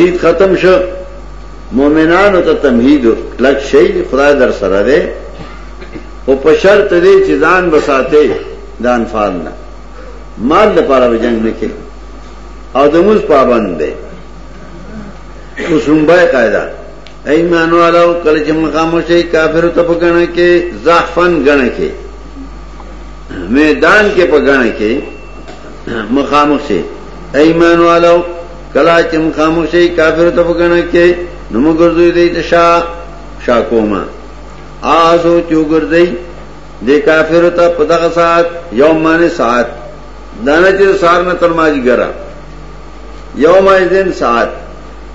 تمهید ختم شو مؤمنانو ته تمهید کلک شي خدای در سره ده او په شرط دی چې ځان بساته د انفال نه مال لپاره به جنگ نه کوي او د موږ پابند دی اوسمبه قاعده ایمان والو کله چې مقام شي کافر ته په غنه کې ضعفن غنه کې میدان کې په غنه کې مقام شي ایمان والو کلا چې مخامخ شي کافر ته وګڼه کې نو موږ ګرځوي دی ته شا شا کوما آسو چو ګرځي د کافر ته په دغه ساعت یوم باندې ساعت دانه چې سار نه تر ماجی ګرا یوم ایذن ساعت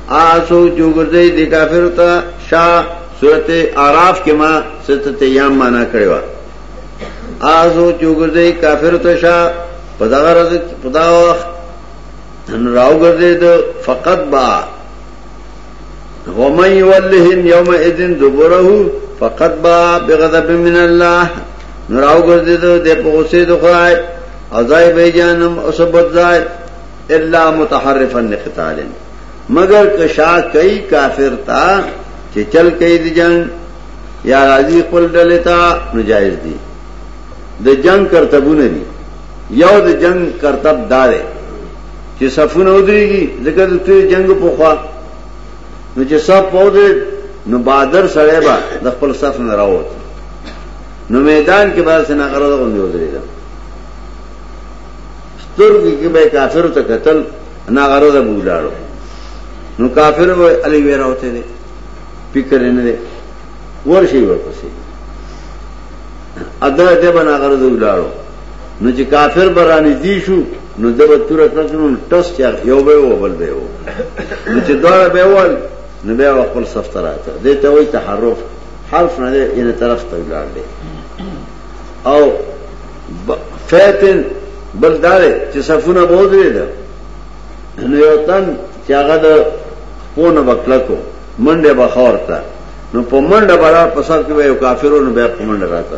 آسو چو ګرځي د کافر ته شا سورته আরাف کې ما ستته یام معنا کړو آسو چو ګرځي کافر ته شا په دغه ورځ په دا وخت نن راوګرځید فقط با ومن یولهم یومئذ دبره فقط با بغضب من الله نو راوګرځید د په غصې د خدای او ځای به جانم او سبد ځای الا متحرفا لقتال مگر کشا کئی کافر تا چې چل کئی د جنگ یا راضی خپل ډلې تا نجایز دي د جنگ کرتبونه دي یو د جنگ کرتب دا دی چې صفونه ودرېږي ځکه د توی جنگ په خوا نو چې صف پودې نو بادر سره به د خپل صف نه راووت نو میدان کې به سنا غره غوندې ودرېږي سترګې کې به کافر ته قتل نه غره ده بولاړو نو کافر و علی وی راوته دي فکر نه دي ورشي ورپسې ادا دې بنا غره ده بولاړو نو چې کافر به رانږدې شو نو د به توره کړه کړو نو ټس چار یو به و بل به و نو چې دواړه به ول نو بیا خپل صف ته راته دې ته وایي تحرف حرف نه دی ان طرف ته ولاړ دی او فاتن بل دار چې صفونه بود لري دا نو یو تن چې هغه د پونه بکلکو منډه بخور کړه نو په منډه برابر پسر کې یو کافرونو بیا په منډه راته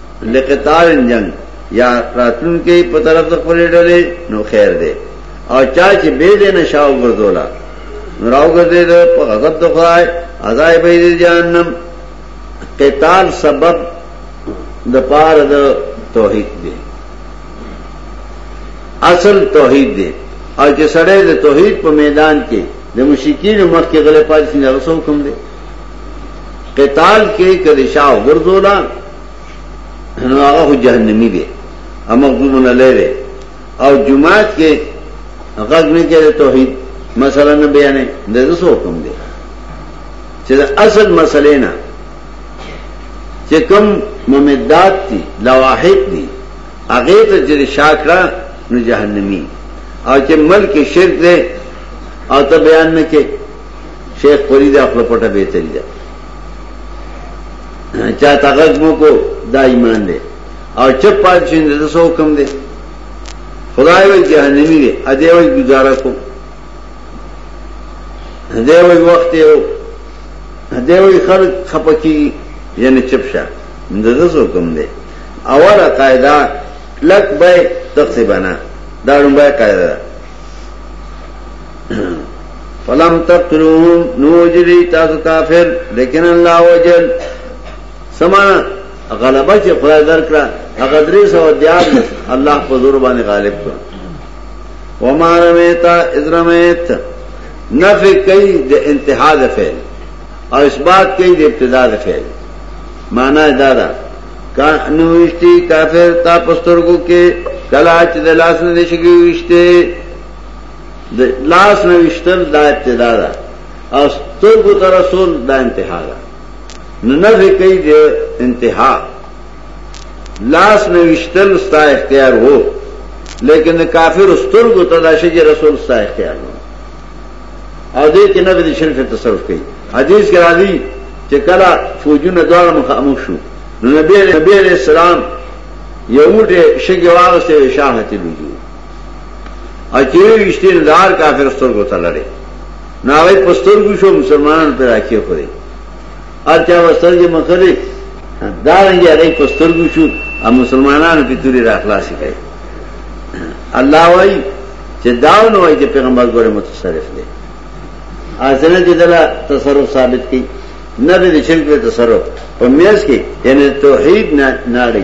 لقطار جنگ یا راتلون کې په طرف د خپل ډلې نو خیر دی او چا چې به دې نشاو ګرځولا نوراو ګرځې د په غضب د خدای عذاب به دې جهنم قتال سبب د پار د توحید دی اصل توحید دی او چې سړی د توحید په میدان کې د مشکین مخ کې غلې پاتې نه رسو کوم دی قتال کې کله شاه ورزولا نو هغه جهنمی دی اما غوږ نه لری او جمعات کې غږ نه کوي توحید مسله نه بیانې د څه حکم دی چې اصل مسلې نه چې کوم ممدات دي لواحق دي هغه ته چې شاکرا نو جهنمی او چې ملک شرک دی او ته بیان نه کې شیخ پری دا خپل پټه به تری دا چا تاغت مو کو دا ایمان دی او چپ پات شین د سو حکم دی خدای وی جهنمی دی ا دې وی گزاره کو دې وی وخت یو دې وی خلق خپکی یعنی چپ شه د سو حکم دی اوله قاعده لک به تقسیبنا دا لومبه قاعده فلم تقتلوهم نو وجلی تاسو کافر لیکن الله وجل سمانا غلبه چې خدای درکړه هغه درې سو دیار الله په زور باندې غالب کړ وما رمیتا اذ رمیت نفی کوي د انتها د فعل او اثبات کوي د ابتدا د فعل معنا دا ده کانو وشتي کافر تا پسترګو کې کلا چې د لاس نه شګي وشته د لاس نه وشتل دا ابتدا ده او سترګو ته رسول دا انتها ده نو نه کوي د انتها لاس نه وشتل ستا اختیار وو لیکن د کافر سترګو ته دا شي رسول ستا اختیار وو او دې کې نه د شرف تصرف کوي حدیث کې راځي چې کله فوجونه دواړه مخامخ شو نو نبی نبی علیہ السلام یو موټه شګه واغسته شاهته لوي اچوي وشته نه دار کافر سترګو ته لړې نه وای پسترګو شو مسلمانانو پر راکې خوري ارچا وسترګې مخلي دا رنګي هغه پسترګو شو او مسلمانانو په توري راخلاصي کوي الله وای چې داو نو وای چې پیغمبر ګوره متصرف دی ازنه چې دلا تصرف ثابت کړي نه به شرک له تصرف په میاس کې یعنی توحید نه ناړي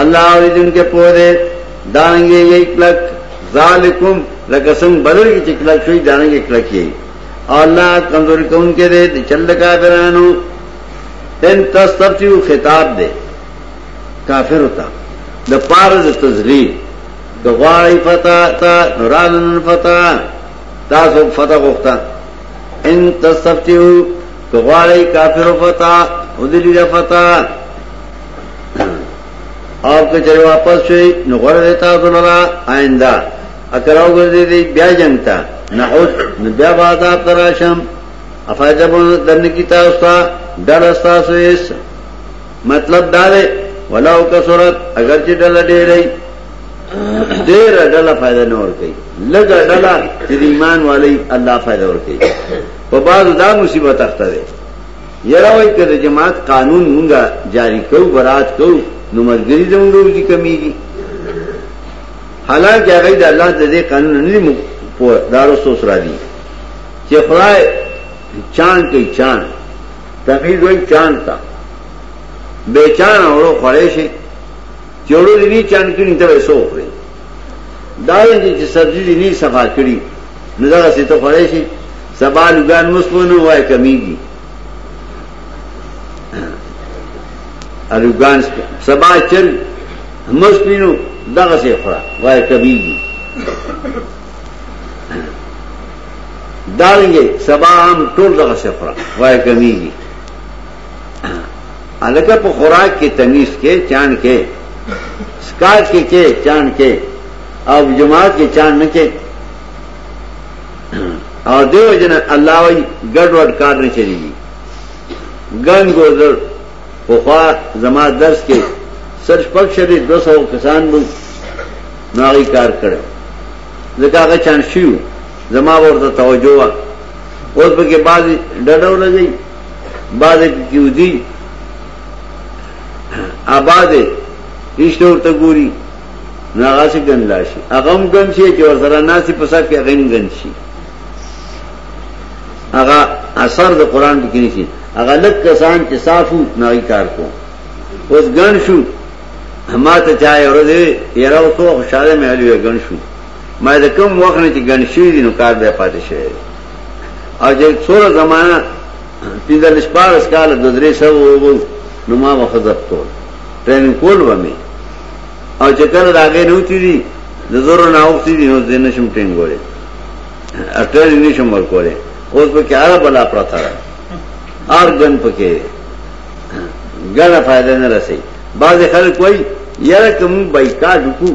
الله اوریدونکي په دې دانګي یې کلک ذالکم لکه څنګه بدل کې کلک شوی دانګي کلک یې الله کمزور کون کې دې چل کافرانو ان تستفتیو خطاب دې کافر ہوتا د پاره د تذلیل د غواړی فتا تا نورالن فتا تاسو فتا غوښتا ان تستفتیو د غواړی کافر فتا ودلی فتا او که چرې واپس شوي نو غوړه دی تاسو لرا آینده اکر او ګرځې دی بیا جنگ تا نعود نو بیا با عذاب تراشم افایده بون درن کی تاسو تا ډل تاسو ایس مطلب دا دی ولو کسرت اگر چې ډل ډېرې ډېر ډل فائدہ نه ور کوي لګ ډل چې ایمان والی الله فائدہ ور کوي په بعض دا مصیبت اخته ده یاره وای که د جماعت قانون مونږه جاری کو برات کو نو مرګری زمون ډول کی کمیږي حالانکه هغه د الله د دې قانون نه مو په دارو سو سره دي چې خدای چان کوي چان تمیز وای چان تا بے چان اورو خړې شي چورو دې چان کې نه ته وسو خوري دارنګه چې سبزی دې نه صفا کړی نو دا څه ته خړې شي سبا لګان مسپونه وای کمیږي الګان سبا چر مسپینو دا څه خړه وای کمیږي دارنګه سبا هم ټول دا څه خړه وای کمیږي الګه په خوراک کې تمیز کې چان کې سکار کې کې چان کې او جماعت کې چان نه کې او دیو جن الله وی ګډ وډ کار نه چلی ګن ګوزر په خوا زما درس کې سر شپږ شری 200 کسان مو ناغي کار کړو ځکه هغه چان شیو زما ورته توجه وا اوس به کې بعضی ډډو لګی بعد کیو دی آباد ایشته ورته ګوري نو هغه څه ګن لاشي هغه هم ګن شي چې ورسره ناسي په صف کې هغه هم ګن شي هغه اثر د قران کې نشي هغه لک کسان چې صافو نای کار کو اوس ګن شو ما ته چا یو ورځ یره اوسو خوشاله مې هلوې ګن شو ما د کوم وخت نه چې ګن شي نو کار به پاتې شي او چې څوره زمانہ پیدا لشپار اس کال د درې سو وو نو ما وخذب کول ټرین کول و می او چې کله راغې نو تی دي د زور نه اوتی دي نو زنه شم ټینګ وره اټر نه شم ور کوله اوس په کې عرب لا پرتا ار ګن پکې ګړه فائدہ نه رسي بعض خلک کوئی یاره کوم بایکاټ وکړو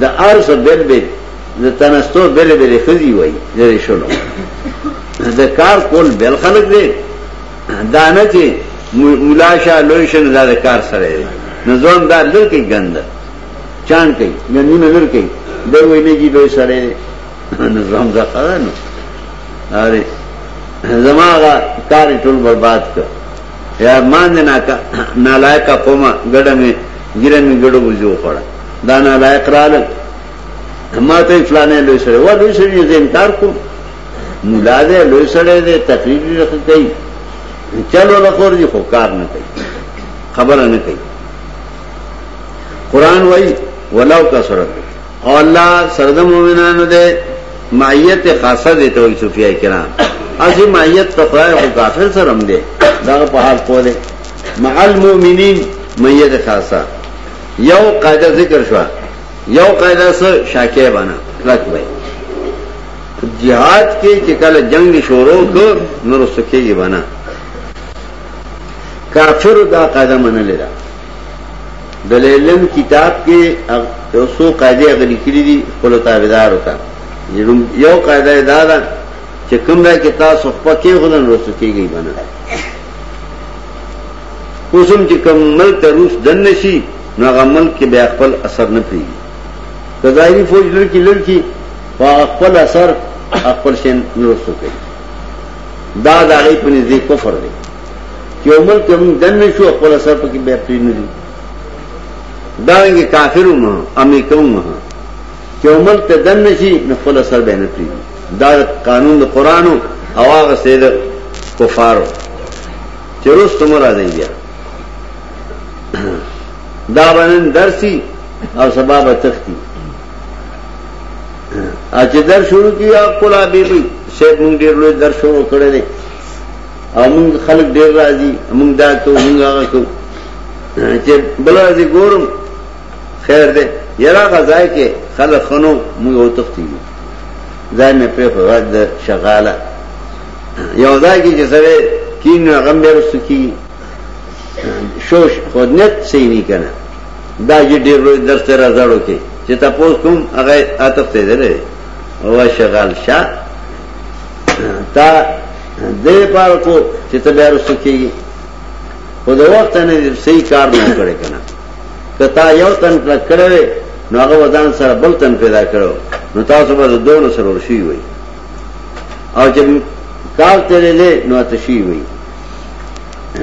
د ارز بل بل د تنستو بل بل خزي وای لري شلو د کار کول بل خلق دی دانه چې ملاشا لوشن دا د کار سره دی نظام دا لر کې ګند چان کوي ګندونه لر کوي دا وای نه جی لوی سره دی نظام دا خدانو اره زماغه کار ټول برباد کړ یا مان دې ناکا نالایقه قومه ګډه مې ګیره مې ګډو بوجو خوړه دا نالایق رااله ما ته فلانه لوی سره و لوی سره یې انکار کو مولا دې لوی سره دې تقریر رخ کوي چلو لخور دي خو کار نه کوي خبره نه کوي قران وای ولو کسرت او الله سره د مؤمنانو ده معیت خاصه دي ته وي صوفیا کرام اسی معیت ته خدای او کافر سره هم ده دا په حال پوهه مع المؤمنین معیت خاصه یو قاعده ذکر شو یو قاعده سره شاکه بنا لک وای جهاد کې چې کله جنگ شروع کو نور سکیږي بنا کافر دا قاعده منلې ده د لیلم کتاب کې یو څو قاعده غلي کړې دي خپل تابعدار وتا یو قاعده دا ده چې کوم راي کې تاسو خپل کې غوډن وروسته کیږي باندې اوسم چې کوم ملک ته روس دن نشي نو هغه ملک کې بیا خپل اثر نه پیږي کزایي فوج لړکی لړکی هغه خپل اثر خپل شین نورستو کوي دا د هغې په نږدې کفر دی یو ملک کې موږ دن نشو خپل سر پکې بیا پری نه دي دا رنګه کافرو ما امریکو ما چې عمر ته دن نشي نو خپل سر به نه پری دا قانون د قران او هغه سید کفارو چې روز تم راځي بیا دا باندې درسي او سبب تختی اچ در شروع کیا کولا بیبي شیخ مونږ ډیر لوی در شروع کړی دی او موږ خلک ډیر راځي موږ دا کو موږ هغه کو چې بل راځي ګورم خیر دې یرا غزای کې خلک خنو موږ او تختی ځای مې په فواد شغاله یو ځای کې چې سره کین غم به رسکی شوش خود نت صحیح نه کنه دا چې ډیر روز درس ته راځړو کې چې تاسو کوم هغه اتفته درې او شغال شاه تا دې پار کو چې ته بیا رسو کېږي خو د وخت نه صحیح کار نه کړې کنه کتا یو تن کړه کړې نو هغه ودان سره بل تن پیدا کړو نو تاسو به دوه نو سره ورشي وي او چې کال تیرې له نو تشي وي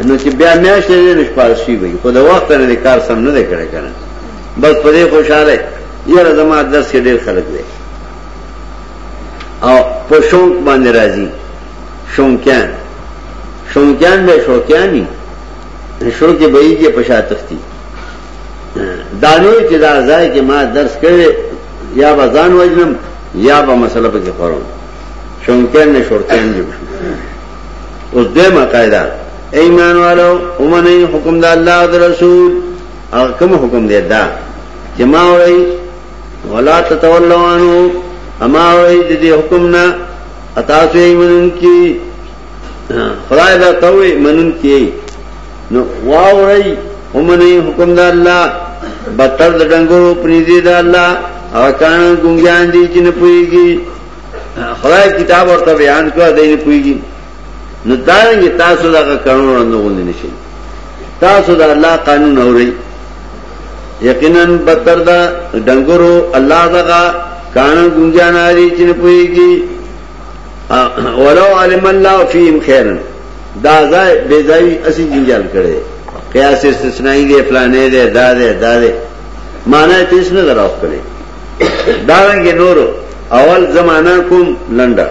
نو چې بیا میاشت لري نو شپږ شي وي خو د وخت نه کار سم نه دی کړی کنه بس په دې خوشاله یره زما درس کې ډېر خلک دی او په شونک باندې راځي شونکیان شونکیان به شوکیانی شو کې به یې په شاتختی دانو چې دا ځای کې ما درس کړی یا به ځان وژنم یا به مسله پکې خورم شونکیان نه شورتیان جوړ شو اوس دې مقاعده ایمان والو اومنه حکم د الله او رسول او کوم حکم دی دا چې ما وایي ولا تتولوا عنه اما وای د دې حکم نه اتا سه ایمنون کی خدای دا ته ایمنون کی نو واوري ومني حکم د الله بتر د ډنګورو پنيزي د الله او کان ګونګیان دي چې نه پويږي خدای کتاب ورته بیان کړ دای نه پويږي نو دا تاسو دا قانون نه غوندي نشي تاسو دا الله قانون اوري یقینا بدتر دا ډنګرو الله دغه کانه ګنجان لري چې نه پويږي ولو علم الله فيهم خيرا دا ځای بے ځای اسی جنجال کړي قیاس استثنایی دی فلانه دی دا دی دا دی معنی تیس نه دراو کړي دا رنګ نور اول زمانہ کوم لنډه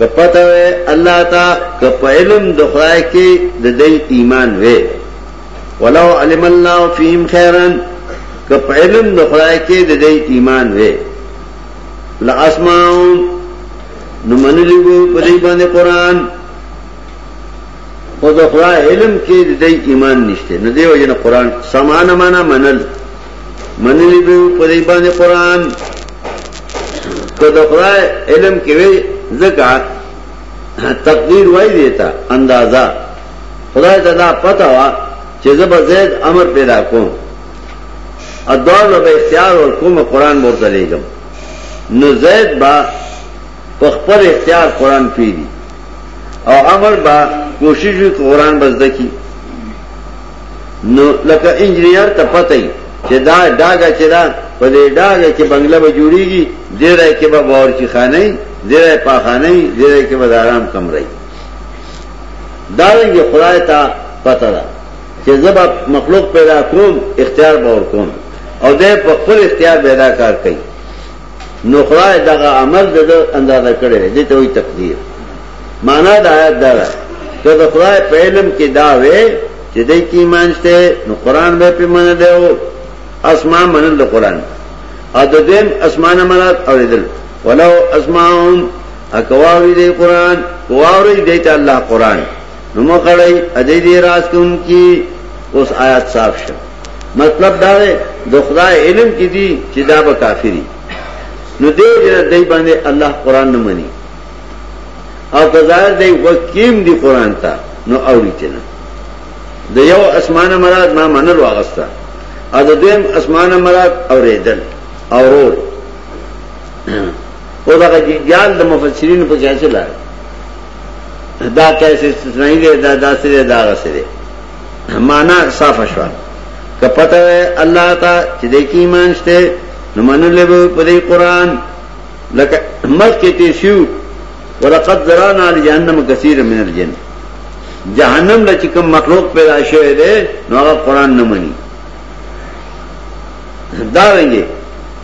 که پته وي الله تا که په علم د خدای کې د دې ایمان وي ولو علم الله فيهم خيرا که په علم د خدای کې د دې ایمان وې لا اسماو نو منلی وو په دې باندې قران او د خدای علم کې د دې ایمان نشته نو دیو جن قران سمان معنا منل منلی وو په دې باندې قران که د خدای علم کې وې زګه تقدیر وای دیتا اندازا خدای ته دا پته وه چې زه به زید امر پیدا کوم ادوار له به اختیار ور کوم قران به ورته لېږم نو زید به په خپل اختیار قران پیری او امر به کوشش وکړي قران به زده کړي نو لکه انجنیر ته پته ای چې دا داګه چې دا په دې داګه کې بنگله به جوړیږي ډیره کې به باورچی خانه ډیره پاخانه ډیره کې به آرام کمرې دارنګه خدای ته پته ده چې زبا مخلوق پیدا کوم اختیار باور کوم او ده په خپل اختیار پیدا کار کوي نو خدای دغه عمل د اندازه کړی دی ته وي تقدیر معنا دا آیت دا ده چې د خدای په علم کې دا وې چې د ایمان شته نو قران به په مننه دی او اسمان منل د قران او د دین اسمانه مراد اوریدل ولو اسماهم اکه واوری دی قرآن واوری دیتا اللہ قرآن نمو کڑی ادی دی راز کن کی اس آیات صاف شا مطلب دا دے دو خدا علم کی دی چی دا با کافری نو دی جنا دی باندے اللہ قرآن نمانی او کزار دی وکیم دی قرآن تا نو اوری تینا د یو اسمان مراد ما منل واغستا او د دویم اسمان مراد اوریدل اورور او دا جنجال د مفسرین په کې اصل راغی دا کیسه استثنایی ده دا داسې ده دا غسه ده معنا صاف شو که پته الله تا چې د کی ایمان شته نو منلې په دې قران لکه مخ کې تیشو ولقد ذرانا لجهنم كثير من الجن جهنم له چې کوم مخلوق پیدا شوی دی نو هغه قران نه مني دا وایي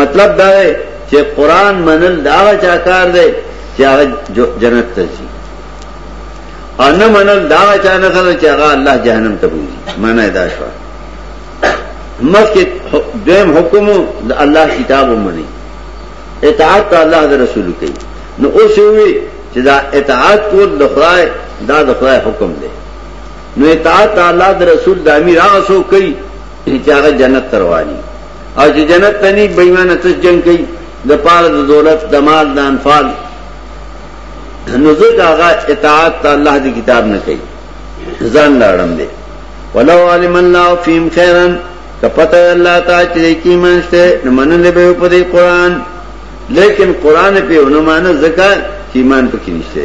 مطلب دا دی چې قران منل دا چا کار دی چې هغه جنت ته ځي او نه منل دا چا نه کړ چې هغه الله جهنم ته بوزي معنی دا شو مکه دیم حکم د الله کتاب ومني اطاعت الله د رسول کوي نو اوس وی چې دا اطاعت کول د خدای دا د خدای حکم دی نو اطاعت الله د رسول د امیر هغه څوک کوي دي چې هغه جنت ته روان دي او چې جنت ته ني بېمانه تش جنګ کوي د پاره د دولت د مال د انفال نو ځکه هغه اطاعت ته الله دی کتاب نه کوي ځان لاړم دی ولو علم الله فيهم خيرا کپته الله تعالی چې کی منشته نو منل به په دې قران لیکن قران په ونه معنی ځکه چې ایمان پکې نشته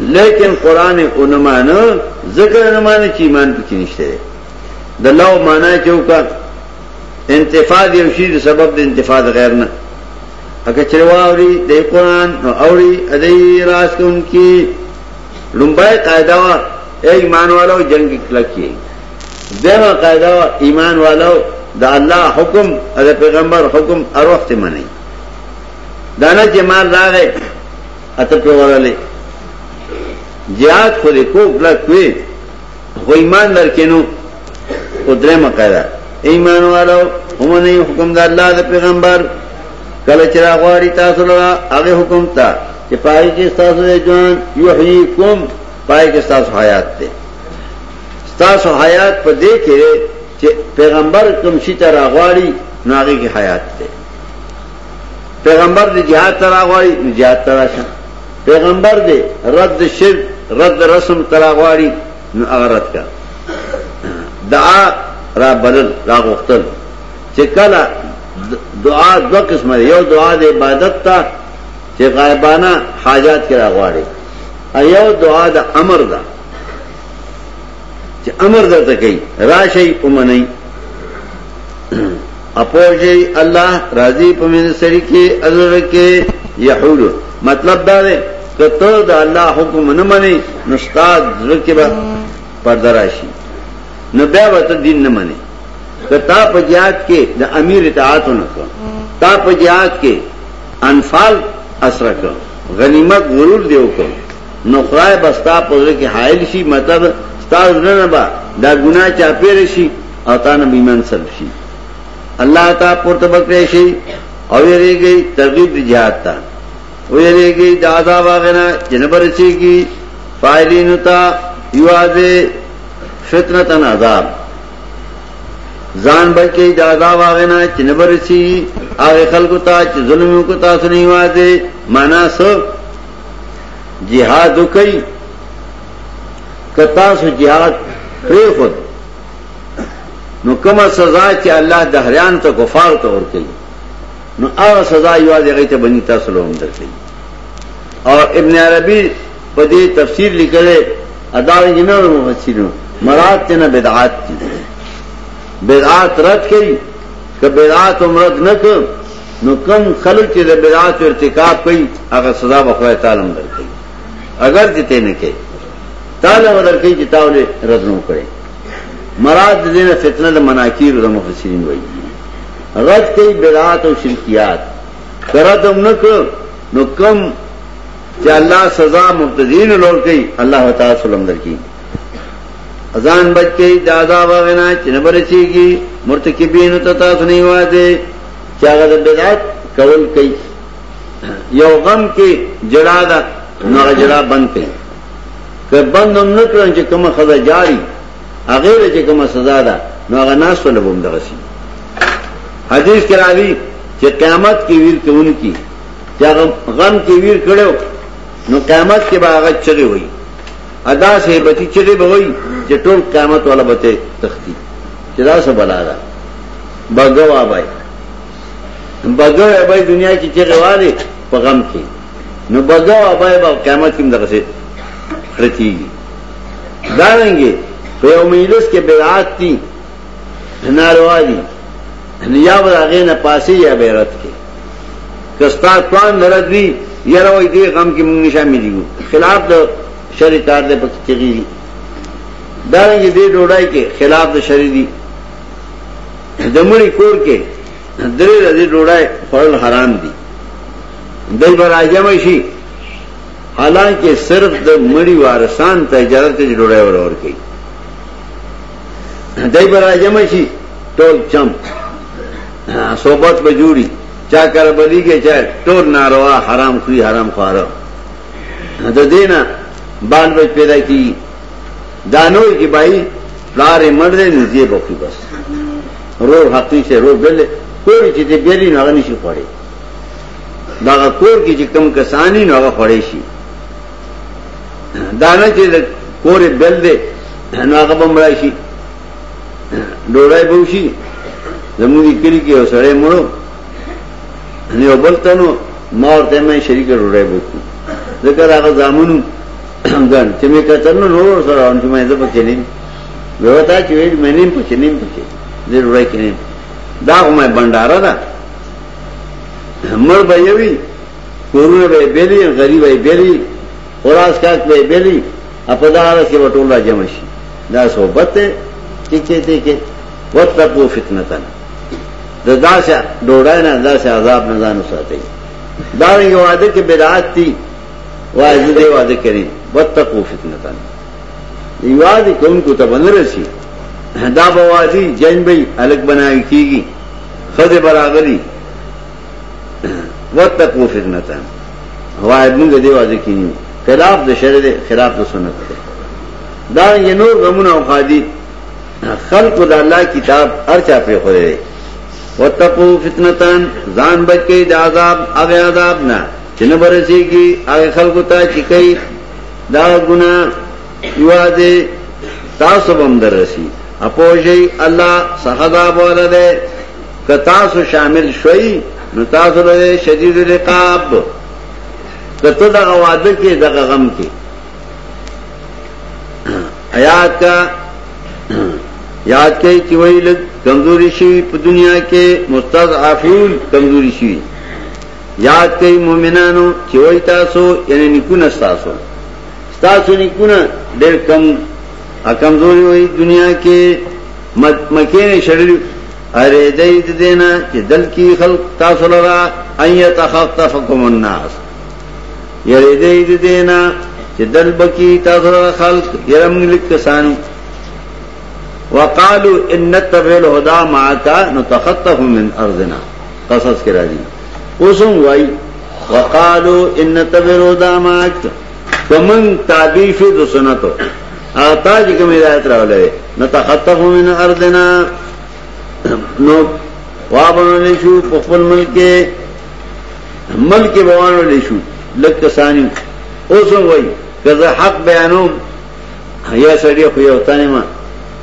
لیکن قرآن اونه مانه ذکر نه مانه چې ایمان پکې نشته دی د لو معنی چې وکړه انتفاع یو شی د سبب د انتفاع غیر نه اګه چې واوري د قرآن نو اوري ادي راس کوونکی لومبای قاعده وا ایمان والو جنگ کلکی دیمه قاعده وا ایمان والو د الله حکم او د پیغمبر حکم اروخت منی دانه چې مال راغې اته په ورلې زیات خو دې کو کلک وې خو ایمان درکینو او درې مقاله ایمان والو هم نه حکم د الله د پیغمبر کله چې راغوري تاسو له هغه حکم ته چې پای کې تاسو یې جوان یحییکم پای کې تاسو حیات ته تاسو حیات په دې کې چې پیغمبر کوم شي ته راغوري ناغي کې حیات ته پیغمبر دې جهاد ته راغواړي نو جهاد ته راشه پیغمبر دې رد شرک رد رسم ته راغواړي نو هغه رد کا دعا را بلل را غوښتل چې کله دعا دوه قسمه یو دعا د عبادت ته چې غایبانه حاجات کې راغواړي ایو دعا د امر ده چې امر درته کوي راشي اومنئ اپوجی الله راضی په من سری کې ازر کې یحول مطلب دا دی کته دا الله حکم نه منی نو استاد زړه کې به پردراشي نو بیا وته دین نه منی کتا په جهاد کې د امیر اطاعت نه کو تا په جهاد کې انفال اثر کو غنیمت غرور دیو کو نو خدای بستا په کې حائل شي مطلب استاد نه نه با دا ګناه چا پیر شي او تا نه بیمن صرف شي الله تا پورته بکړې شي او یریږي ترغیب دی جهاد ته او یریږي د عذاب غنا جنبر شي کی فاعلین تا یوازه فتنتن عذاب ځان بچي د عذاب غنا جنبر شي هغه خلکو ته چې ظلم کو تاسو نه یوازه معنا سو جهاد کوي کتا سو جهاد پری خود نو کومه سزا چې الله دهریان ته کفار ته ور کوي نو هغه سزا یو دی غیته بنی تاسو له هم درکړي او ابن عربی په دې تفسیر لیکل ادا جنو مفسرینو مراد ته نه بدعات دي بدعات رد کړي که بدعات عمرت نه کړ نو کم خلک چې د بدعات ارتکاب کوي هغه سزا به خدای تعالی درکړي اگر چې ته نه کې تعالی ودر کې چې تاولې رزنو کړي مراد دې نه فتنه د مناکیر د مفسرین وایي رد کوي بدعات او شرکیات کرتم نه کړ نو کم چې الله سزا مبتدین لور کوي الله تعالی سلام درکې اذان بچ کې د عذاب غنا چې نه برچیږي مرتکبین ته تاسو نه واځي چې هغه بدعت کول کوي یو غم کې جړا ده نو جړا بند کړي که بند هم نه کړن چې کومه خزه جاری هغه له چې کومه سزا ده نو هغه ناس له بوم دغه شي حدیث کې راځي چې قیامت کې ویل کوونکی چې هغه غم کې ویل کړو نو قیامت کې به هغه چغي وي ادا سه بتی چغي به وي چې ټول قیامت ولا بته تختی چې دا څه بلا ده بګوا بای بګو ابای دنیا کې چې غواړي په غم کې نو بګو ابای په قیامت کې دغه څه خرچيږي دا رنګي په یو مجلس کې بیعت دي ناروا دي یا ورغه نه پاسي یا بیرت کې کستا توان درد وی یره وای دی غم کې مونږ شامل یو خلاف د شریعت د پکې دا رنګي دې ډوډۍ کې خلاف د شریعت د مړي کور کې درې ورځې ډوډۍ خورل حرام دي دای به راجم شي حالانکه صرف د مړي وارثان ته اجازه ته ډوډۍ ورور کوي دای به راجم شي ټول چم صحبت به جوړي چا کار بلی کې چا ټول ناروا حرام کوي حرام خاره د دینه بال بچ پیدا کی دا نو چې بای پلار یې مړ دی نو دی به خو بس رور حقی شه رور بل کور چې دې بیري نه غني شي خوړې دا کور کې چې کم کسانی نه خوړې شي دا نه چې کور بل دی نو هغه بمړای شي ډوړای به شي زموږی کلی کې وسړې مړو نه وبلتنو مور ته مې شریک ډوړای بوکو ذکر هغه زامنو ګن چې مې کتل نو نور سره ان چې مې زه پکې نیم به وتا چې ویل مې نیم پکې نیم پکې دې ورای کې نیم دا مې بنداره ده مر به یوي کورونه به بیلی غریب به بیلی اوراس کاک به بیلی اپدار کې وټول را جمع شي دا صحبت ته چې چې ته کې وتقو فتنتن د داسه ډوډۍ نه داسه عذاب نه ځان وساتي دا یو عادت کې بدعت دي وای زه دې واده کړي وتقو فتنتن یوازې کوم کو ته بنرسي دا بوازي جنگ به الګ بنای کیږي خزه براغلی وتقو فتنتن وای موږ دې واده کینی خلاف د شرع دی خلاف د سنت دی دا یې نور غمونه او خادي خلق د الله کتاب ارچا په خوره وتقو فتنتن ځان بچی د عذاب هغه عذاب نه چې نه برسېږي هغه خلکو ته چې کوي دا ګناه یوازې تاسو به هم درسي اپوجي الله سخدا بوله ده که تاسو شامل شوي نو تاسو به شدید العقاب کته دا واده کې دا غم کې آیات کا یاد کئی چې ویل کمزوري شي په دنیا کې مستضعفون کمزوري شي یاد کئی مومنانو چې وای تاسو یعنی نکونه تاسو تاسو نکونه ډېر کم کمزوري وای دنیا کې مکه نه شړل اره دې دې دینا چې دل کې خلق تاسو لرا ايت خطفكم الناس یری دې دې دینا چې دل بکی تاسو لرا خلق يرم لک کسان وقالو ان تبل هدا معك نتخطف من ارضنا قصص کې راځي اوس هم وای وقالو ان تبرو دامات فمن تعبیر شو د سنتو او تاج کوم ہدایت راولې نتخطف من ارضنا نو وابنل شو په خپل ملک ملک بوانو لشو لکه ثاني اوس هم وای کزه حق بیانوم یا سړی خو یو تانه ما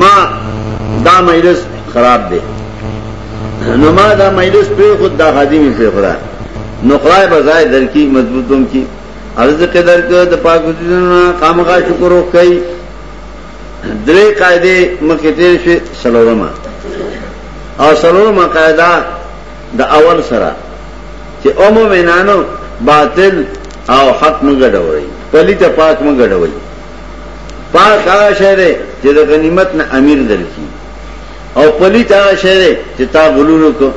ما دا مجلس خراب دی نو ما دا مجلس پری خود دا خادی می پری خدا نو خدای بزای در کی مضبوطم کی عرض قدر که د پاک وجودنا خامخا شکر وکړي درې قاعده مکه تیر شي سلورما او سلورما قاعده د اول سره چې اومو مینانو باطل او حق مګډوي پلیته پاک مګډوي پاک هغه شی دی چې د غنیمت نه امیر درکې او پلیت هغه شی دی چې تا غلول کو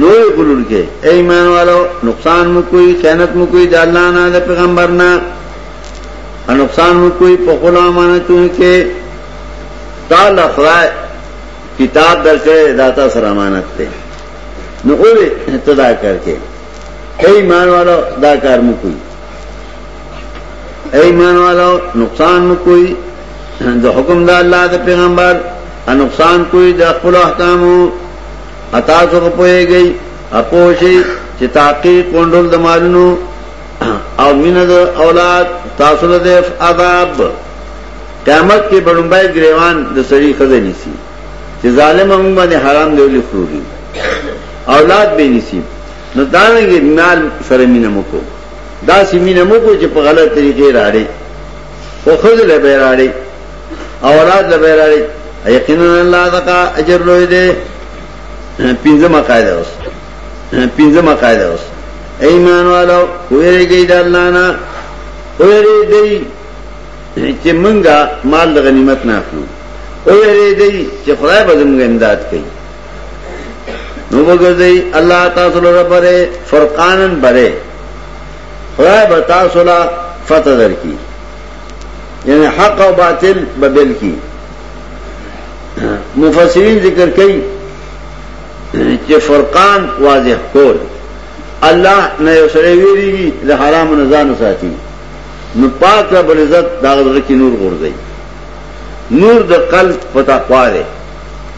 لوی غلول کې ایمان والو نقصان مو کوئی خیانت مو کوئی د الله نه د پیغمبر نه او نقصان مو کوئی په خپل امانتونو کې تعالی خدای کتاب درکړې داتا سره امانت ته نو اوه تدا کړکه ایمان والو دا کار مو کوئی ایمان والا نقصان مو کوئی د حکم د الله د پیغمبر ا نقصان کوئی د خپل احکامو اتا سو پوي گئی اپوشي چې تحقیق کونډل د مالونو او مینه د اولاد تاسو له دې عذاب قیامت کې بلومبای گریوان د سړي خزه نيسي چې ظالم هم باندې حرام دی ولې خوري اولاد به نيسي نو دارنګ مال سره مینه مکو دا سی مینه مکو چې په غلط طریقې راړي او خزل به راړي اولاد له به راړي یقینا الله تکا اجر لوی دی پنځمه قاعده اوس پنځمه قاعده اوس ایمان والو ویریږي د الله نه ویری دی چې مونږه مال د غنیمت نه اخلو ویری دی چې خدای به زموږ امداد کوي نو بگردئی اللہ تاسو لرا برے فرقانن برے خدای با تاسو لا فتح در کی یعنی حق او باطل ببل کی مفسرین ذکر کئی چې فرقان واضح کول الله نه یو سره ویریږي د حرام نه ځان ساتي نو پاک رب العزت دا غره کې نور غورځي نور د قلب پتا قواله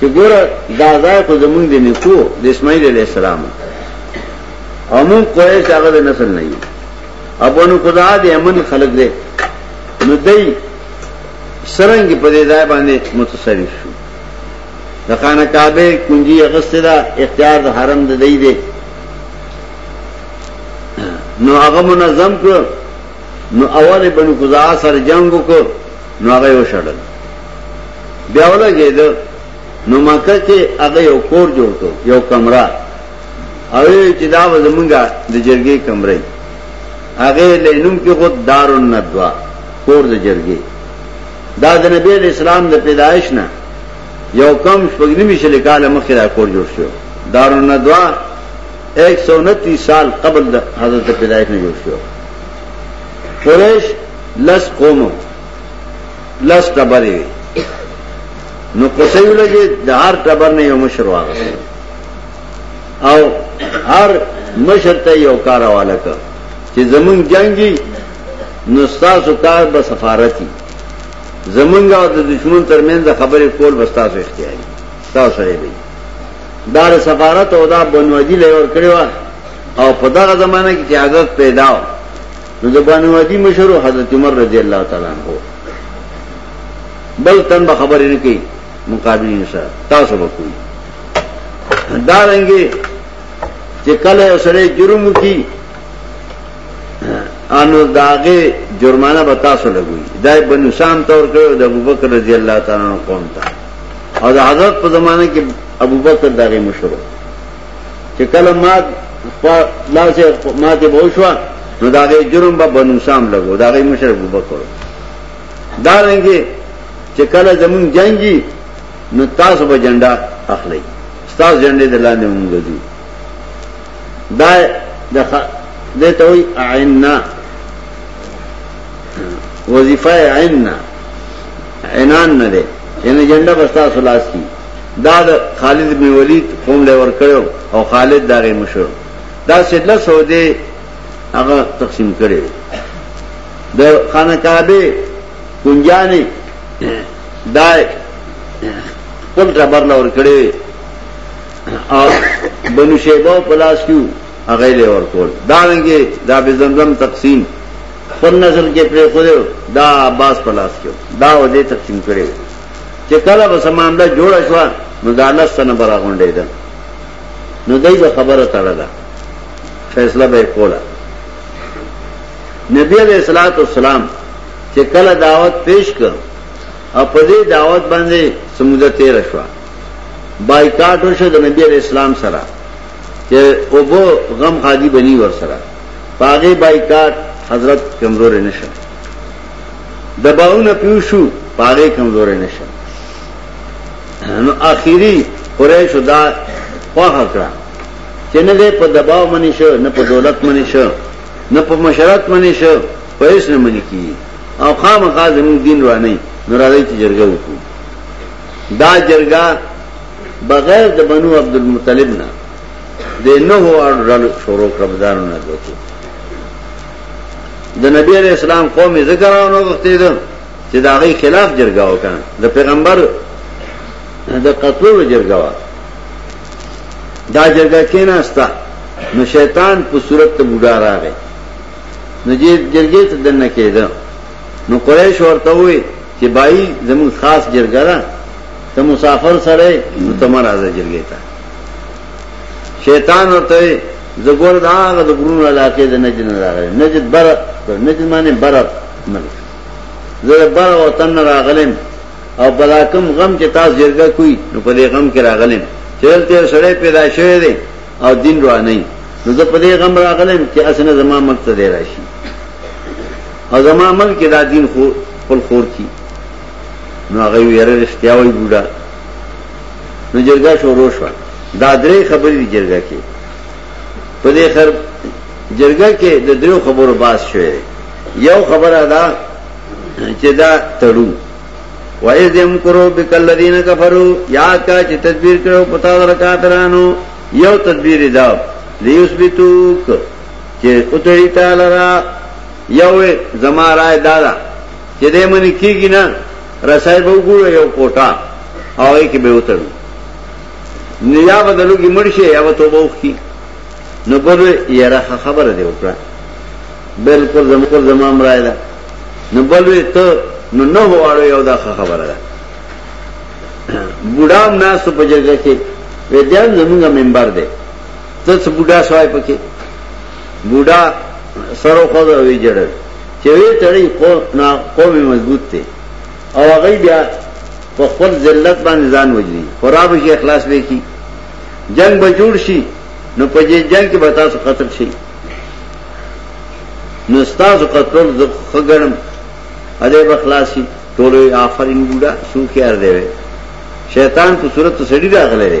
چې ګوره دا ځای خو زمونږ د نیکو د اسماعیل علیه السلام او مونږ قریش هغه د نسل نه یو او بنو خدا د یمن خلک دی نو دی سرنګ په دې ځای باندې متصرف شو د خانه کعبه کنجي اغسته دا اختیار د حرم د دی دی نو هغه منظم کړ نو اول بنو خدا سره جنگ وکړ نو هغه یو شړل بیا ولګید نو مکه کې هغه یو کور جوړ کړ یو کمره او چې دا زمونږه د جرګې کمره هغه لینوم کې خود دار الندوا کور د جرګې دا د نبی اسلام د پیدایش نه یو کم شپږنیمه شل کال مخکې دا کور جوړ شو دار الندوا 129 سال قبل د حضرت پیدایش نه جوړ شو قریش لس قومو لس ټبرې وي نو قصې ولګي د هر ټبر نه یو مشر واغسته او هر مشر ته یو کار والا کړ چې زمون جنگي نو تاسو کار به سفارتي زمونږ او د دشمن ترمنځ خبرې کول به تاسو اختیاري تاسو سره دی دا سفارت او دا بنوادي لور کړو او په دغه زمانه کې چې هغه پیدا نو د بنو عدی مشر حضرت عمر رضی الله تعالی عنہ بل تن به خبرې نه کوي مقابلین سره تاسو به کوي دا رنګي چې کله سره جرم کی انو داغه جرمانه به تاسو لګوي دای بنو سام تور کړو د ابوبکر رضی الله تعالی عنہ قوم ته او د حضرت په زمانه کې ابوبکر دغه مشر چې کله ما لاسه ما ته به وشو نو دا غي جرم به بنو سام لګو دا غي مشرف وبکړو دا رنګي چې کله زمون جنگي نو تاسو به جنډا اخلي تاسو جنډې دلاندې مونږ دي دا د د توي عنا وظیفه عنا عنان نه ده یعنی جنډه بستا سلاس کی دا د خالد ابن ولید قوم له ور کړو او خالد دا غي مشر دا سله سودې هغه تقسیم کړي د خانه کعبه کنجانې دا خپل ربر لور کړي او بنو شیبه پلاس کیو هغه له ور کول دا رنګه دا به زمزم تقسیم خپل نسل کې پرې خو دا عباس پلاس کیو دا ودې تقسیم کړي چې کله به سمامله جوړه شو نو دا لسنه برا غونډې ده نو دای به خبره تړله فیصله به کوله نبی علیہ الصلوۃ والسلام چې کله دعوت پیش کړ او په دې دعوت باندې سموده تیر شو بایکاټ وشو د نبی علیہ السلام سره چې او بو غم عادي بنی ور سره پاګه بایکاټ حضرت کمزور نشه دباونه پی وشو په هغه کمزورې نشه نو اخیری قریشو دا خوخه کړه چې نه ده په دباو منی شو نه په دولت منی شو نه په مشرت منی شو په هیڅ نه منی کی او خامخا زموږ دین را نه نو راځي چې جرګه وکړو دا جرګه بغیر د بنو عبد المطلب نه د نوو اړ شروع کړ بدارونه دوته د نبی علیہ السلام قوم یې ذکر او نو غختیده چې دا غي خلاف جرګه وکړه د پیغمبر د قتلولو جرګه وا دا جرګه کیناستا نو شیطان په صورت ته بوډا راغی نو جې جرګې ته دنه کېده نو قریش ورته وې چې بای زمون خاص جرګه ده ته مسافر سره نو تمر راځه جرګې ته شیطان ورته زه ګورم دا هغه د غرونو علاقې د نجد نه راغلي نجد بر نجد معنی بر ملک زه بر وطن نه راغلم او بلا کم غم چې تاسو جرګه کوي نو په دې غم کې راغلم چې دلته سړی پیدا شوی دی او دین روان نه نو زه په دې غم راغلم چې اسنه زما ملک ته دی راشي او زما ملک دا دین خو خپل خور کی نو هغه یې رښتیا وایي بوډا نو جرګه شروع شوه دا درې خبرې دي جرګه کې په دې خر جرګه کې د درو خبرو باس شوې یو خبره ده چې دا تړو وَإِذْ يَمْكُرُوا بِكَ الَّذِينَ كَفَرُوا یاد کا چې تدبیر کړو پتا درکاترانو یو تدبیر دا لیثبتوک چې اتری تعالی را یو زما رائے دادا چې دی منې کېږي نه رسای به وګورو یو کوټه او هغې کې به یې وتړو نو یا به د لوګي مړ شي یا به توبه وکړي نو بل یاره خبره دی وکړه بالکل زموږ زما مرای ده نو بل ته نو نه واړو یو دا خبره ده بوډام ناس په جګه کې ودیان زموږ ممبر دی ته څه بوډا سوای پکې بوډا سره خو دا وی جوړ چه وی تړی نا قوم مضبوط ته او هغه بیا په خپل ذلت باندې ځان وجنی خراب شي اخلاص به کی جنگ به جوړ شي نو په دې جنگ کې به تاسو قتل شي نو تاسو قتل زه خګړم اده به خلاص شي ټول آفرین ګډا سو کې ار دی شیطان په صورت سړی راغله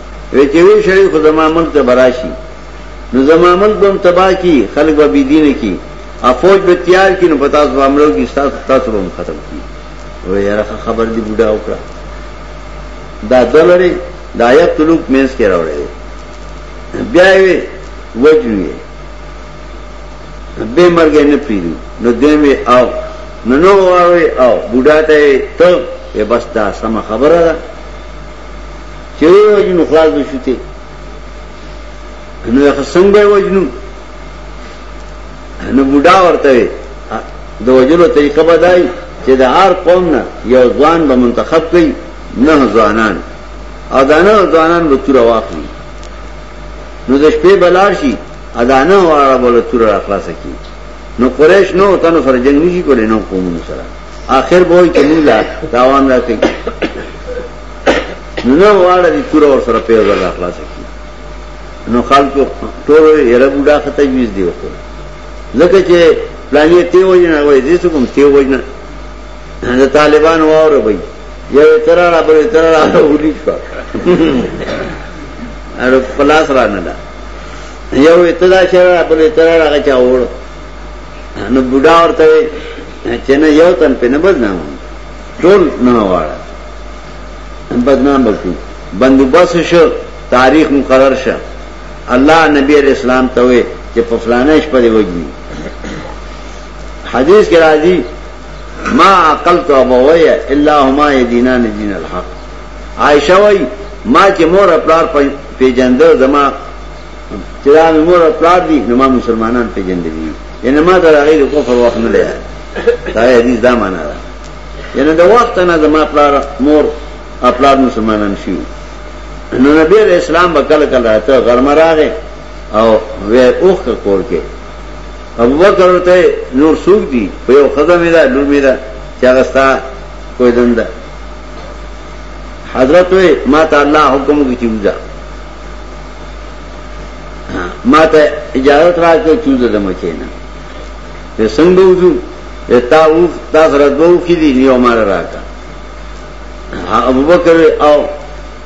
وی که وی شړی خو زما ملک ته براشی نو زما ملک بم تبا کی خلق با بی دین کی افوج به تیار کی نو پتا سو عملو کی ستاسو تاسو بم ختم کی وی یاره خبر دی بوډا وکړه دا دلری دا آیت لوک مینس کې راوړی بیا وی وجنی به مرګ نه پیری نو دیمه او نو نو وای او بوډا ته ته بس دا سم خبره ده چې وی وجنو خلاص به شو ته نو یې څنګه به وجنو نو بوډا ورته وي د وجلو طریقه بدای چې د هر قوم نه یو ځوان به منتخب کړي نه ځوانان او دا نه ځوانان به تور واخلي نو د شپې بلار شي ادانه واړه بوله تور را خلاص کی نو قریش نو تنو سره جنگ نشي کولای نو قومونو سره آخر به وي چې موږ لا تاوان راکړي نو نه غواړه دي توره ور سره پیو زړه خلاص کی نو خلکو ټول یره بوډا خته جویز دی وکړ ځکه چې پلانې ته وژنه وای دې څه کوم ته وژنه د طالبان واوره وای یو تر را بل تر را ولي شو ار پلاس را نه دا یو اتدا شر را بل تر را غچا وړ نو بوډا ورته چې نه یو تن په نه بدنامو ټول نه واړه بدنام بشو بندوبس شو تاریخ مقرر شو الله نبی علیہ السلام ته وې چې په فلانه شپه دی وږي حدیث کې راځي ما عقل تو ابوي الا هما يدينا دین الحق عائشہ وای ما چې مور خپل پیجندل زما چې دا مور خپل دي نو ما مسلمانان پیجندل دي یعنی ما دا غیر کفر وخت نه لیا دا حدیث دا معنا ده یعنی د وخت نه زما پلار مور او پلار مسلمانان شي نو نبی علیہ السلام به کله کله راته غرمه راغې او وې اوخ کور کې ابو بکر ورته نور سوق دي په یو خدمه ده لور می ده چې هغه ستا کوی دنده حضرت وې ما ته الله حکم کوي چې وځه ما ته اجازه راکړه چې وځه د مچې نه وې څنګه وځو وې تا او تا سره دوه وخې دي نیو مال راکا ابو بکر وې او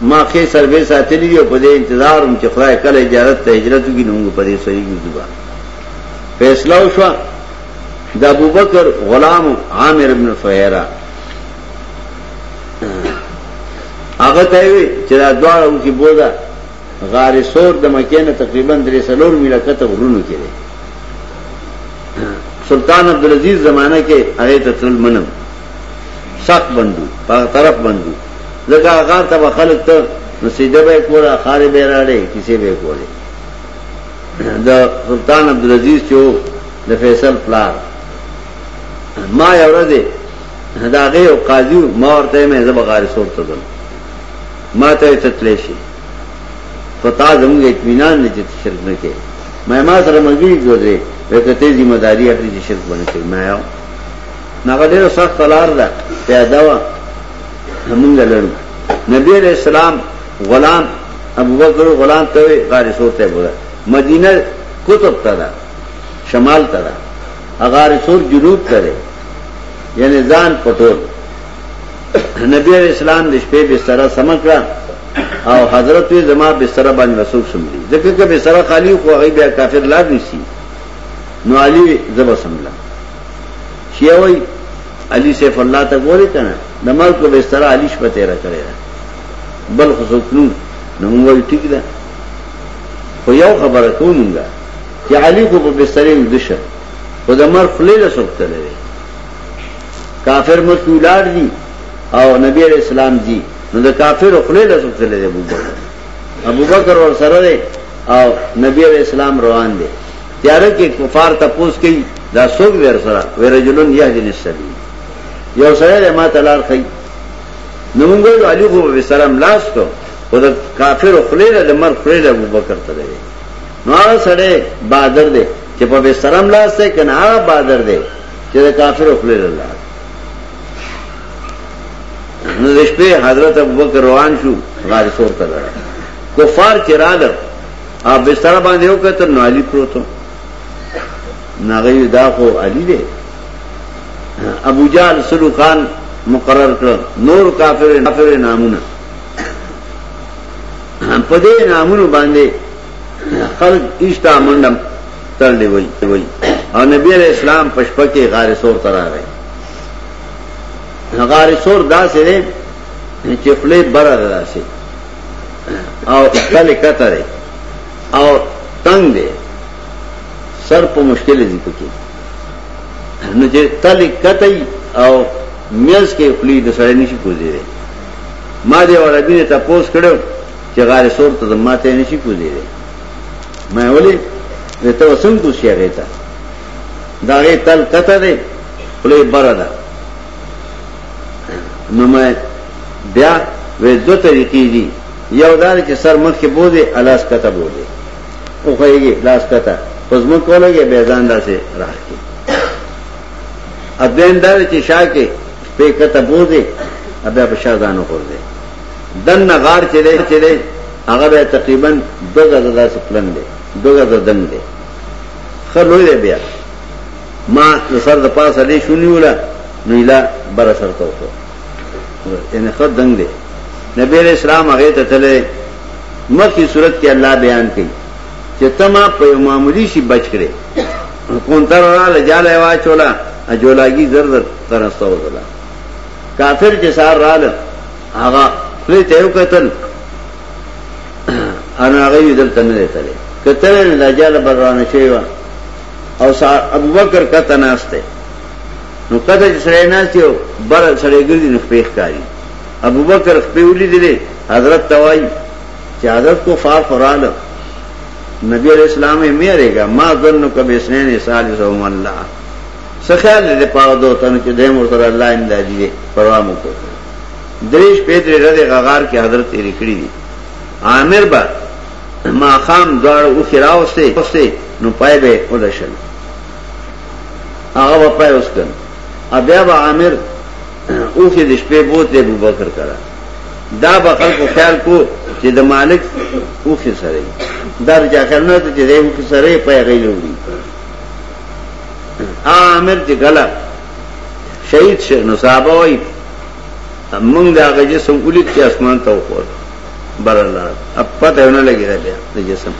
ما خې سر به ساتلی دی په دې انتظار هم چې خدای کله اجازه ته هجرت وکړي نو په دې سړي ګوزبا فیصله وشو د ابو بکر غلام عامر ابن فهرا هغه ته وی چې دا دواړو کې بودا غار سور د مکې نه تقریبا درې څلور میله کته غرونو کې دی سلطان عبدالعزیز زمانه کې هغه ته تل منم سخت بندو په طرف بندو لکه غار ته خلک ته نو سیده به کولا خارې به راړې کیسې به کولې د سلطان عبدالعزیز چې د فیصل پلار ما یو ورځ دا غي او قاضي ما ورته مې زبغار صورت ته ما ته ته تللی شي خو تا زموږ اطمینان دی چې ته شرک نه کوې ما ما سره ملګري دوه درې وایي که ته ذمه داري اخلي چې شرک به نه کوي ما یو نو هغه ډېره سخته لار ده پیاده وه مونږ لرو نبی علیہ السلام غلام ابو بکر غلام ته وی غار سور ته بوله مدینه کتب ته ده شمال ته ده غار سور جنوب ته ده یعنی ځان پټول نبی علیہ السلام د شپې بستر سم کړه او حضرت وی زما بستر باندې رسول سملی ځکه چې بستر خالی خو هغه بیا کافر لا نسی نو علی زب سملا شیعه وی علی سیف الله ته ګوري کنه د مال کو بستر علی شپه تیر کړی بل خو سکنو نو موږ ټیک ده خو یو خبره کومږه چې علی کو په بستر یې دشه خو د مر خلیل سوکته لري کافر ملک ولاړ دي او نبی عليه السلام دي نو د کافر خلې له څوک تللی دی ابو بکر ابو بکر ور سره دی او نبی عليه السلام روان دی تیار کې کفار ته پوس کوي دا څوک ور سره ورجلن يهدن السبيل یو سره ما تلار خي نو موږ ویل علي خو به سلام لاستو او د کافر خلې له د مر خلې له ابو بکر ته دی نو هغه سره بادر دی چې په به سلام لاسته کنه هغه بادر دی چې د کافرو خولې له لار نو د شپې حضرت ابوبکر روان شو غار سور ته لاړ کفار چې راغله او بستر باندې یو کتر نو علي پروتو ناغي دا خو علي دی ابو جال سلو خان مقرر کړ نور کافر کافر نامونه په دې نامونو باندې خلق اشتا منډم تړلی وای وای او نبی علیہ السلام پشپا کې غار سور ترا غي غار سور دا سره چې خپل بره راسي او خپل کته دی او تنگ دی سر په مشکل دي پکې نو چې تل کته او میز کې خپل د سره نشي کوزي ما دې ورابینه تاسو کړو چې غار سور ته زما ته نشي کوزي دی ما ولې زه ته وسم کو شي هغه ته دا غي تل کته دی خپلې بره ده نو ما بیا وې دوه طریقې دي یو دا چې سر مخ کې بوده الاس کته بوده او خوېږي لاس کته پزمو کولږي به ځان داسې راخي اذن دا چې شا کې په کته بوده ابیا په شا ځانو کول دي دننه غار چې دی چې دی هغه به تقریبا دوه غزه داسې پلن دی دوه غزه دنګ دی ښه لوی دی بیا ما د سر د پاسه لې شونیوله نو ایله بره سر ته وکړو یعنې ښه دنګ دی نبی علیہ السلام هغه ته تللی مخکې صورت کې الله بیان کړي چې ته ما په یو معمولي شي بچ کړې کونتر راله جاله یې واچوله جولاګي زر زر ترسته وځله کافر چې سار رااله هغه خپل ته یو قتل انا هغه یې دلته نه دی تللی کتل نه دجال برانه شوی و او ابو بکر کته ناشته نو کته چې سره ناشته یو بر سره ګرځي نو پیښ کاری ابو بکر خپلې دي حضرت توای چې حضرت کو فار فراله نبی علیہ السلام یې مې رېګا ما ظن کبه اسنین سالس هم الله څه خیال دی د په هغه دوه تنو چې دویم ورسره الله امدادي دی پروا مو کو درې شپې درې ورځې غغار کې حضرت تېرې کړي دي عامر به ماښام دواړه اوښې راوستې نو پای به یې ولشل هغه به پای وسکل بیا به عامر اوښې د شپې بوتې ابوبکر کرا دا به خلکو خیال کو چې د مالک اوښې سره دا رجا خیال نه چې د اوښې سره پای غیلوړي عامر چې کله شهید شو نو صحابه وایي موږ دا غ جسم ولید چې اسمان ته وخور بر الله اپته نه لګی دا بیا د جسم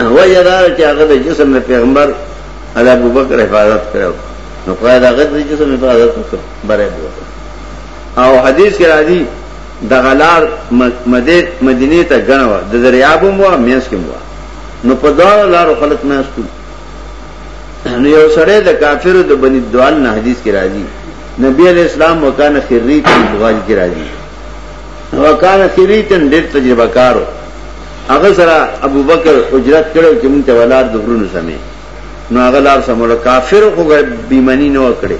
وجه دا چې هغه د جسم نه پیغمبر علی ابو بکر حفاظت کړو نو خدای دا غد د جسم حفاظت وکړ بره او حدیث کې راځي د غلار مدینه ته غنوا د دریابو مو مینس کې مو نو په دا لارو خلک مینس کوي نو یو سړی د کافرو د بنی دوال نه حدیث کې راځي نبی علیہ السلام وکانه خریت بخاری کې راځي وکانه خریت ډېر تجربه کارو هغه سره ابو بکر اجرت کړو چې مونږ ته ولار د غرونو سمې نو هغه لار سمول کافر خو بیمنی نه وکړي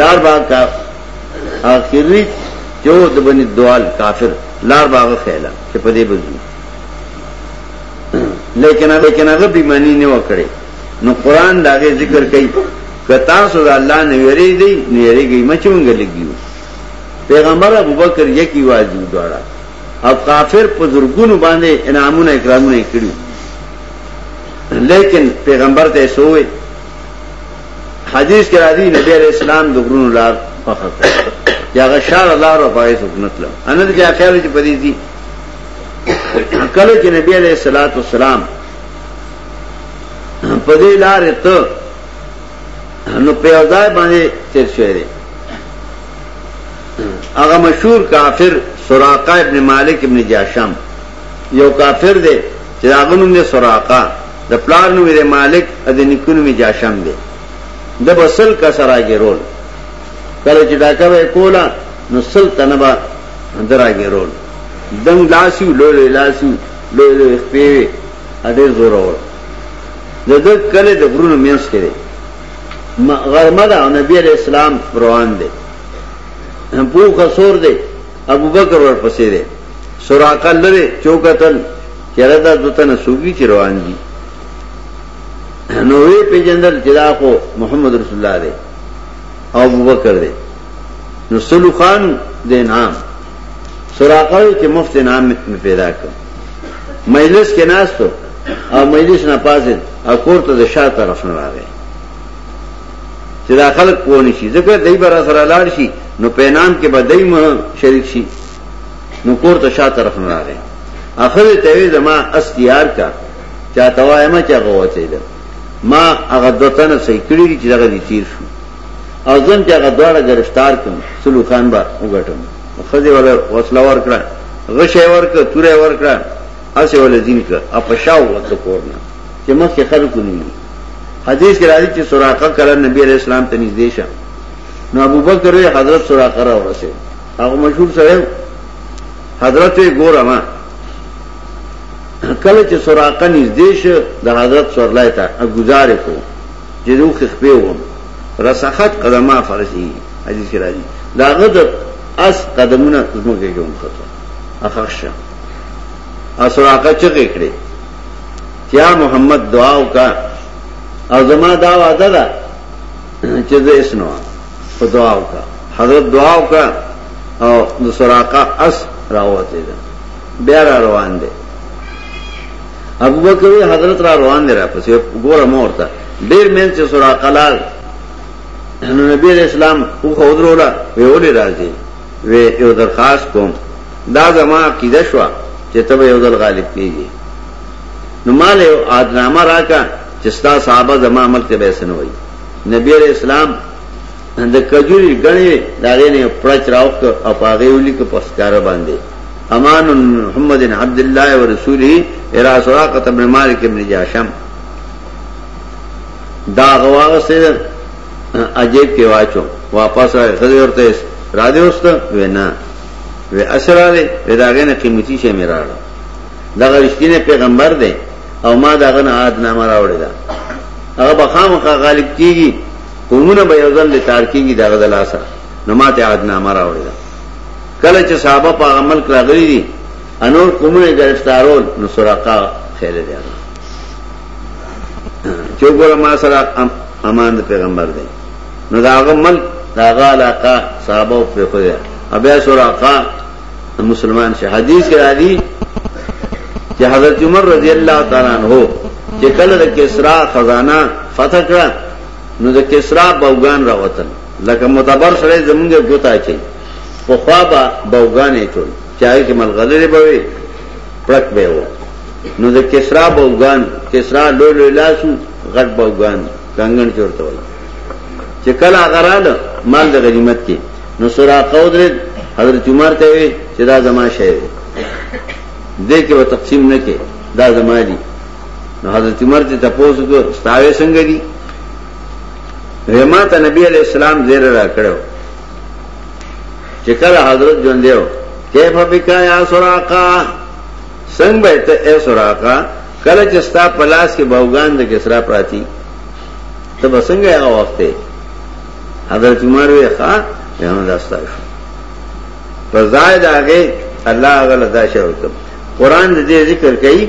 لار با کا اخریت جو د بنی دوال کافر لار باغ خیلا چې په دې بزو لیکن هغه لیکن هغه بیمانی نه وکړي نو قران دا غي ذکر کوي کتا سو دا الله نه ویری دی نه ویری گئی مچونګ لګیو پیغمبر ابوبکر یکی واجو دواړه او کافر په زرګونو باندې انعامونه اکرامونه کړی لیکن پیغمبر ته سوې حدیث کې راځي نبی علیہ السلام د غرونو لار فخر یا غشار لار او پای سکنت لم ان دې اخر چې پدې دي کله چې نبی علیہ الصلوۃ والسلام په دې لارې ته نو په ځای باندې تیر شوی دی هغه مشهور کافر سراقه ابن مالک ابن جاشم یو کافر دی چې هغه نوم یې سراقه د پلار نوم یې مالک ا د نیکونو می جاشم دی د بسل کا سراګي رول کله چې ډاکه وې کولا نو سل تنبا دراګي رول دنګ لاسی و، لوی لوی لاسی و، لوی لوی خپې وې او ډېر زورور و. د ده کلی د غرونو منځ کې دی. غرمه ده او نبي علیه السلام روان دی. پوخ سور دی، ابوبکر ورپسې دی. سراقه لرې چې وکتل چېرې دا دوه تنه څوک دي چې روان دي. نو ویې پېژندل چې دا خو محمد رسول الله دی او ابوبکر دی. نو سلو خان د انعام سراقه وی چې مفت انعام می پیدا کړ مجلس کې ناستو او مجلس نه پازید او کور ته د شا طرف نه راغی چې دا خلک پوه شي ځکه دای بر سره لاړ شي نو په نام کې به دای مه شریک شي نو کور ته شا طرف نه راغی اخر ته وی زما استیار کا چاته وایم چې غوته ده ما هغه دوتنه صحیح کړی چې دغه دي تیر شو او زم چې هغه دواړه گرفتار کوم سلو خان به وګټم خزه ولا وسله ور کړه غشه ور کړه توره ور کړه اسه ولا دین کړه اپ شاو وته کورنا چې مخکې خلکو نه حدیث کې راځي چې سراقه کړه نبی علیہ السلام ته نږدې شه نو ابو بکر حضرت سراقه را ورسه هغه مشهور سره حضرت ګوره ما کله چې سراقه نږدې شه د حضرت سورلای ته گزارې کوو چې د اوښ خپې وم رسخت قدمه فرشي حدیث کې راځي دا غد اس قدمونه زموږه کې هم خطر اخښه اسراقه چغې کړې یا محمد دعا وکا او زما دا وعده ده چې زه اسنو په دعا وکا حضرت دعا وکا او د سراقه اس راوته ده بیا را روان دي ابو بکر وی حضرت را روان دی را پسې ګوره مور ته ډیر مین چې سورا قلال نو نبی علیہ السلام او خودرولا وی ولې راځي وی یو درخواست کوم دا زما عقیده شو چې ته به یو ځل غالب کیږي نو مال یو عادنامه راکا چې ستا صحابه زما عمل کې به سنوي نبی علیہ السلام د کجوري غني داغه نه پرچ راوخت او پاغه ولي کو پسکار باندې امان محمد عبد الله ورسوله الى سراقه ابن مالک ابن جاشم دا غواغه سره عجیب کې واچو واپس راځي خځه ورته را دي وست وینا و اسراله وداغه نه قیمتي شي میراړه دا رښتینه پیغمبر دی او ما داغه نه عاد نامه راوړی دا هغه بخامه غالب کیږي قومونه به یو ځل لتاړ کېږي د هغه د لاسه نو ما ته عهدنامه راوړې ده کله چې صحابه په هغه ملک راغلي دي انور قومونه یې ګرفتارول نو سراقه خیله دی هغه چې وګوره ما سره امان د پیغمبر دی نو دا هغه ملک دا هغه علاقه صحابه او پرې خو دی بیا سراقه مسلمان شه حدیث کې راځي چې حضرت عمر رضی الله تعالی عنہ چې کله د کسرا خزانه فتح کړه نو د کسرا بوګان راوتل لکه متبر سره زمونږه ګوتا چي په خوا به بوګانې ټول چاهي کې ملغلره به وي پړک به و نو د کسرا بوګان کسرا لوی لوی لاسو غټ بوګان کنګن چورته ولا چې کله غراله مال د غنیمت کې نو سورا قودر حضرت عمر ته وي چې دا زما شی دی دې کې و تقسیم نه کې دا زما دی نو حضرت عمر ته تاسو کو ستاوې څنګه دي رحمه ته نبی علی السلام زیر را کړو چې کله حضرت جون دیو کیف بکا یا سراقا څنګه به ته اے سراقا کله چې ستا پلاس کې باوغان د کسرا پراتی ته بسنګ هغه وخت حضرت عمر وی ښا یمه داستا شو پر زائد هغه الله غل دا شو قرآن دې ذکر کوي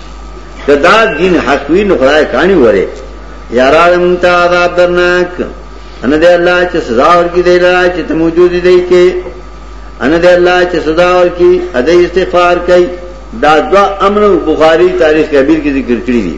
کدا دین حق وی نو خدای کانی وره یارا دمتا عذاب درناک ان دې الله چې سزا ورکی دی لرا چې ته موجود دی کې ان دې الله چې سزا ورکی اده استغفار کوي دا دوا امر بخاری تاریخ کبیر کې ذکر کړی دی